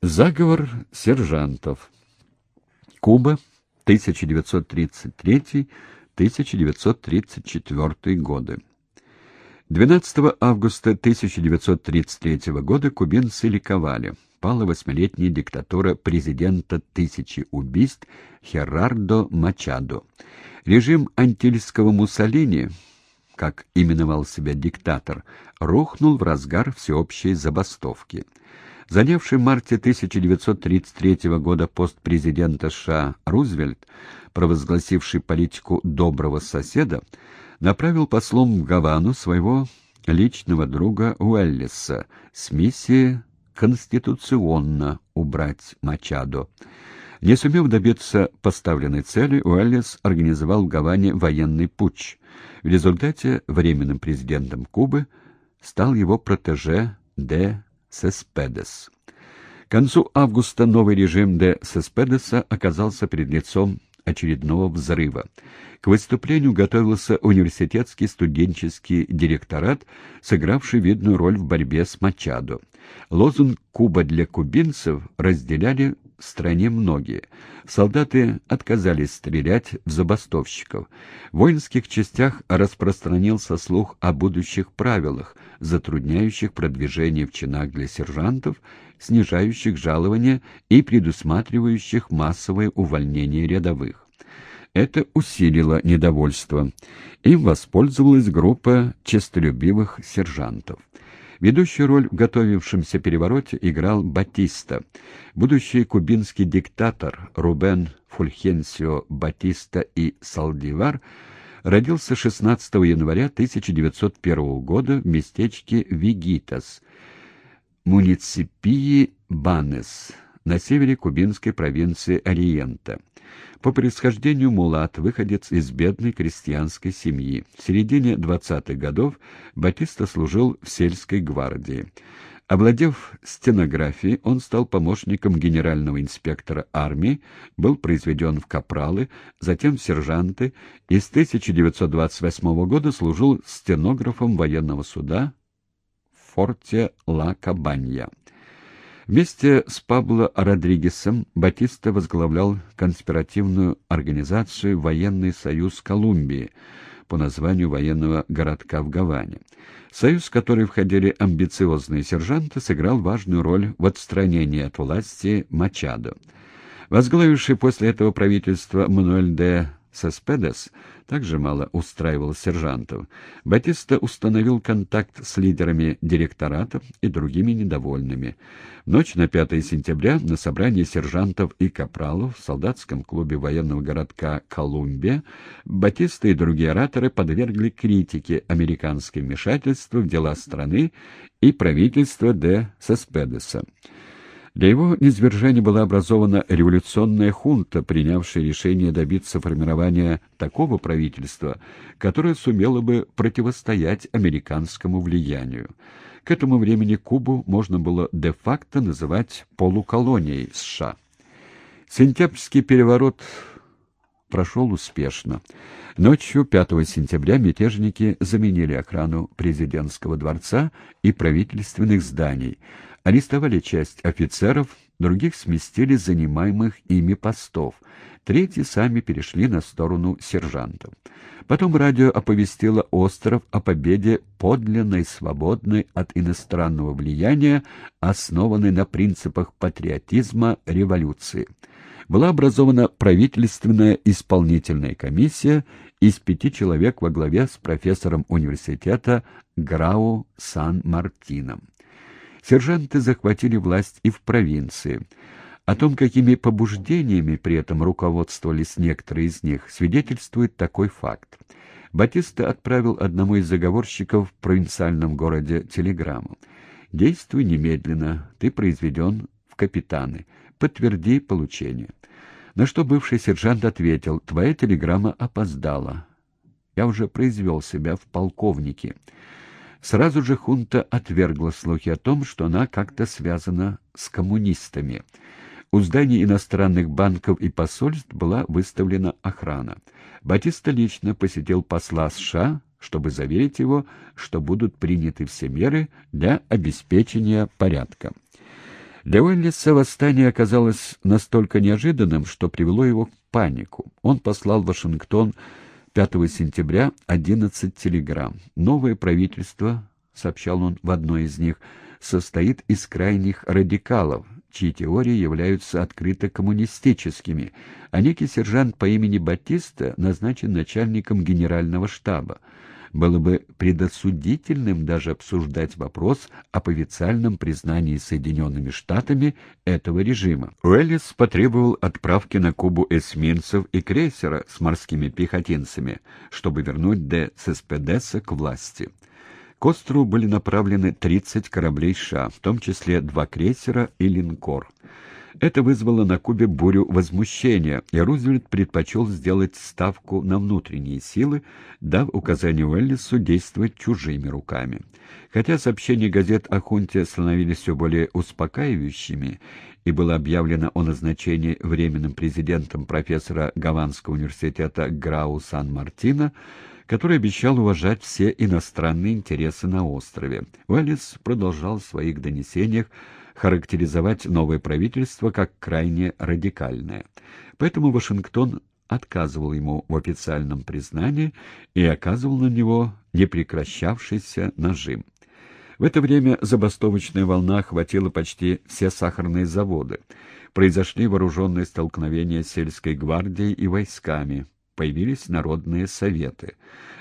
Заговор сержантов. Куба, 1933-1934 годы. 12 августа 1933 года кубинцы ликовали. Пала восьмилетняя диктатура президента тысячи убийств Херардо Мачадо. Режим антильского Муссолини, как именовал себя диктатор, рухнул в разгар всеобщей забастовки. Занявший в марте 1933 года пост президента США Рузвельт, провозгласивший политику доброго соседа, направил послом в Гавану своего личного друга Уэллиса с миссией конституционно убрать Мачадо. Не сумев добиться поставленной цели, Уэллис организовал в Гаване военный путч. В результате временным президентом Кубы стал его протеже Де Сеспедес. К концу августа новый режим Де Сеспедеса оказался перед лицом очередного взрыва. К выступлению готовился университетский студенческий директорат, сыгравший видную роль в борьбе с Мачадо. Лозунг «Куба для кубинцев» разделяли стране многие. Солдаты отказались стрелять в забастовщиков. В воинских частях распространился слух о будущих правилах, затрудняющих продвижение в чинах для сержантов, снижающих жалования и предусматривающих массовое увольнение рядовых. Это усилило недовольство. Им воспользовалась группа честолюбивых сержантов. Ведущую роль в готовившемся перевороте играл Батиста. Будущий кубинский диктатор Рубен Фульхенсио Батиста и Салдивар родился 16 января 1901 года в местечке Вигитас, муниципии Банес, на севере кубинской провинции Ориента. По происхождению мулат, выходец из бедной крестьянской семьи. В середине 20-х годов Батиста служил в сельской гвардии. Овладев стенографией, он стал помощником генерального инспектора армии, был произведен в капралы, затем в сержанты и с 1928 года служил стенографом военного суда в форте Ла-Кабанья. Вместе с Пабло Родригесом Батиста возглавлял конспиративную организацию «Военный союз Колумбии» по названию военного городка в Гаване. Союз, в который входили амбициозные сержанты, сыграл важную роль в отстранении от власти Мачадо. Возглавивший после этого правительство Мануэль де Сеспедес также мало устраивал сержантов. Батиста установил контакт с лидерами директората и другими недовольными. В ночь на 5 сентября на собрании сержантов и капралов в солдатском клубе военного городка Колумбия Батиста и другие ораторы подвергли критике американское вмешательство в дела страны и правительство де Сеспедеса. Для его низвержения была образована революционная хунта, принявшая решение добиться формирования такого правительства, которое сумело бы противостоять американскому влиянию. К этому времени Кубу можно было де-факто называть полуколонией США. Сентябрьский переворот прошел успешно. Ночью 5 сентября мятежники заменили охрану президентского дворца и правительственных зданий, арестовали часть офицеров, других сместили занимаемых ими постов, третьи сами перешли на сторону сержантов. Потом радио оповестило остров о победе подлинной, свободной от иностранного влияния, основанной на принципах патриотизма революции. Была образована правительственная исполнительная комиссия из пяти человек во главе с профессором университета Грау Сан-Мартином. Сержанты захватили власть и в провинции. О том, какими побуждениями при этом руководствовались некоторые из них, свидетельствует такой факт. Батиста отправил одному из заговорщиков в провинциальном городе телеграмму. «Действуй немедленно, ты произведен в капитаны. Подтверди получение». На что бывший сержант ответил, «Твоя телеграмма опоздала. Я уже произвел себя в полковнике». Сразу же хунта отвергла слухи о том, что она как-то связана с коммунистами. У зданий иностранных банков и посольств была выставлена охрана. Батиста лично посетил посла США, чтобы заверить его, что будут приняты все меры для обеспечения порядка. Для Уэллиса восстание оказалось настолько неожиданным, что привело его в панику. Он послал в Вашингтон 5 сентября 11 телеграмм. Новое правительство, сообщал он в одной из них, состоит из крайних радикалов, чьи теории являются открыто коммунистическими, а некий сержант по имени Батиста назначен начальником генерального штаба. Было бы предосудительным даже обсуждать вопрос об официальном признании Соединенными Штатами этого режима. Уэллис потребовал отправки на Кубу эсминцев и крейсера с морскими пехотинцами, чтобы вернуть де Сеспедеса к власти. К острову были направлены 30 кораблей США, в том числе два крейсера и линкор. Это вызвало на Кубе бурю возмущения, и Рузвельт предпочел сделать ставку на внутренние силы, дав указание Уэллису действовать чужими руками. Хотя сообщения газет о хунте становились все более успокаивающими, и было объявлено о назначении временным президентом профессора Гаванского университета Грау Сан-Мартино, который обещал уважать все иностранные интересы на острове. Уэллис продолжал в своих донесениях характеризовать новое правительство как крайне радикальное. Поэтому Вашингтон отказывал ему в официальном признании и оказывал на него непрекращавшийся нажим. В это время забастовочная волна охватила почти все сахарные заводы. Произошли вооруженные столкновения сельской гвардией и войсками, появились народные советы.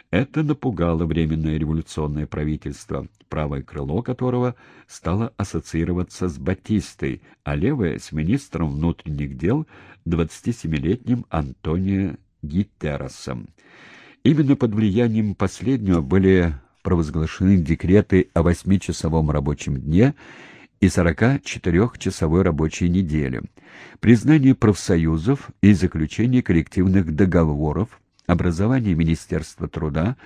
Это напугало Временное революционное правительство, правое крыло которого стало ассоциироваться с Батистой, а левое — с министром внутренних дел 27-летним Антонио Гитеросом. Именно под влиянием последнего были провозглашены декреты о восьмичасовом рабочем дне и 44-часовой рабочей неделе, признание профсоюзов и заключение коллективных договоров, образование Министерства труда,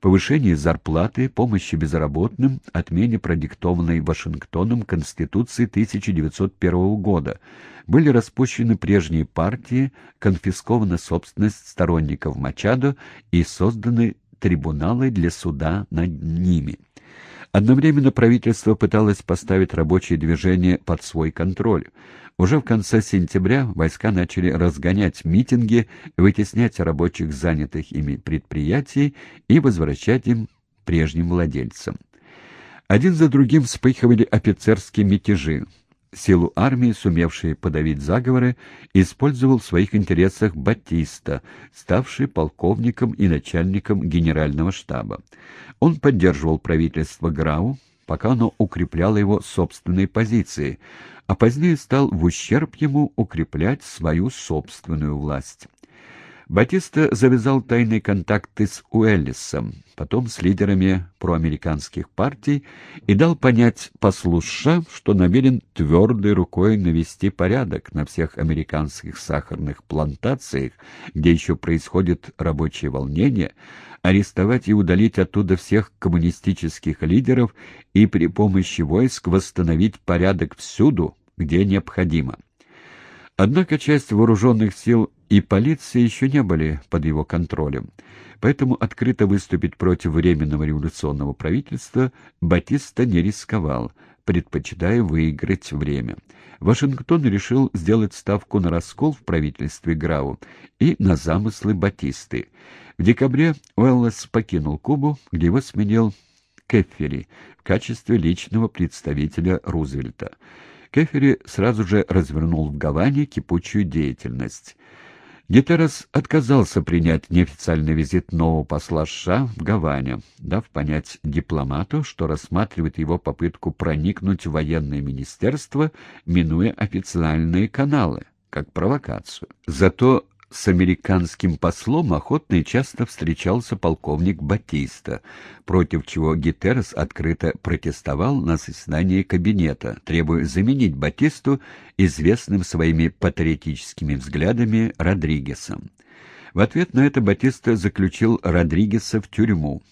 повышение зарплаты, помощи безработным, отмене продиктованной Вашингтоном Конституции 1901 года, были распущены прежние партии, конфискована собственность сторонников Мачадо и созданы трибуналы для суда над ними. Одновременно правительство пыталось поставить рабочее движение под свой контроль. Уже в конце сентября войска начали разгонять митинги, вытеснять рабочих занятых ими предприятий и возвращать им прежним владельцам. Один за другим вспыхивали офицерские мятежи силу армии, сумевшей подавить заговоры, использовал в своих интересах Батиста, ставший полковником и начальником генерального штаба. Он поддерживал правительство Грау, пока оно укрепляло его собственные позиции, а позднее стал в ущерб ему укреплять свою собственную власть. Батиста завязал тайные контакты с Уэллисом, потом с лидерами проамериканских партий и дал понять послу США, что намерен твердой рукой навести порядок на всех американских сахарных плантациях, где еще происходит рабочее волнение, арестовать и удалить оттуда всех коммунистических лидеров и при помощи войск восстановить порядок всюду, где необходимо. Однако часть вооруженных сил и полиции еще не были под его контролем, поэтому открыто выступить против Временного революционного правительства Батиста не рисковал, предпочитая выиграть время. Вашингтон решил сделать ставку на раскол в правительстве Грау и на замыслы Батисты. В декабре Уэллес покинул Кубу, где его сменил Кеффери в качестве личного представителя Рузвельта. Кефери сразу же развернул в Гаване кипучую деятельность. Гетерос отказался принять неофициальный визит нового посла США в Гаване, дав понять дипломату, что рассматривает его попытку проникнуть в военное министерство, минуя официальные каналы, как провокацию. Зато с американским послом охотно и часто встречался полковник Батиста, против чего Гитерс открыто протестовал на заседании кабинета, требуя заменить Батисту известным своими патриотическими взглядами Родригесом. В ответ на это Батиста заключил Родригеса в тюрьму.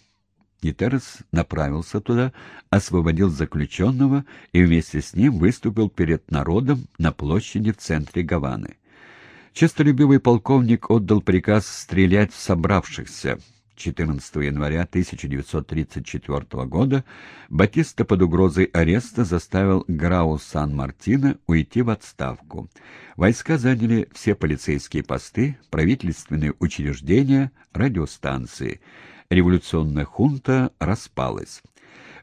Гитерс направился туда, освободил заключенного и вместе с ним выступил перед народом на площади в центре Гаваны. Честолюбивый полковник отдал приказ стрелять в собравшихся. 14 января 1934 года Батиста под угрозой ареста заставил Грау Сан-Мартино уйти в отставку. Войска заняли все полицейские посты, правительственные учреждения, радиостанции. Революционная хунта распалась.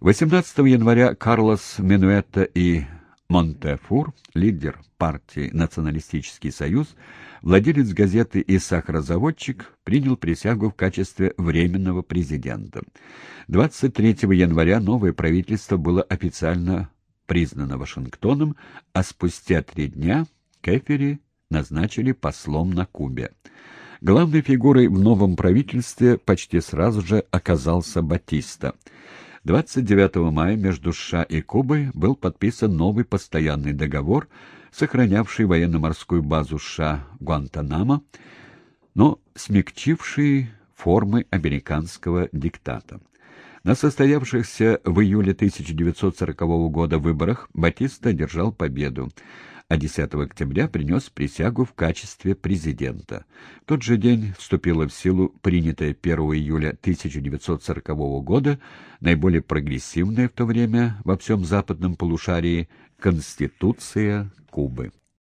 18 января Карлос Менуэта и Монтефур, лидер партии «Националистический союз», владелец газеты и сахарозаводчик, принял присягу в качестве временного президента. 23 января новое правительство было официально признано Вашингтоном, а спустя три дня Кефери назначили послом на Кубе. Главной фигурой в новом правительстве почти сразу же оказался Батиста – 29 мая между США и Кубой был подписан новый постоянный договор, сохранявший военно-морскую базу США Гуантанамо, но смягчивший формы американского диктата. На состоявшихся в июле 1940 года выборах Батиста одержал победу а 10 октября принес присягу в качестве президента. В тот же день вступила в силу принятая 1 июля 1940 года наиболее прогрессивная в то время во всем западном полушарии Конституция Кубы.